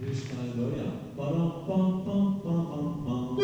Krishna Goya. Ba-dum-bum-bum-bum-bum-bum.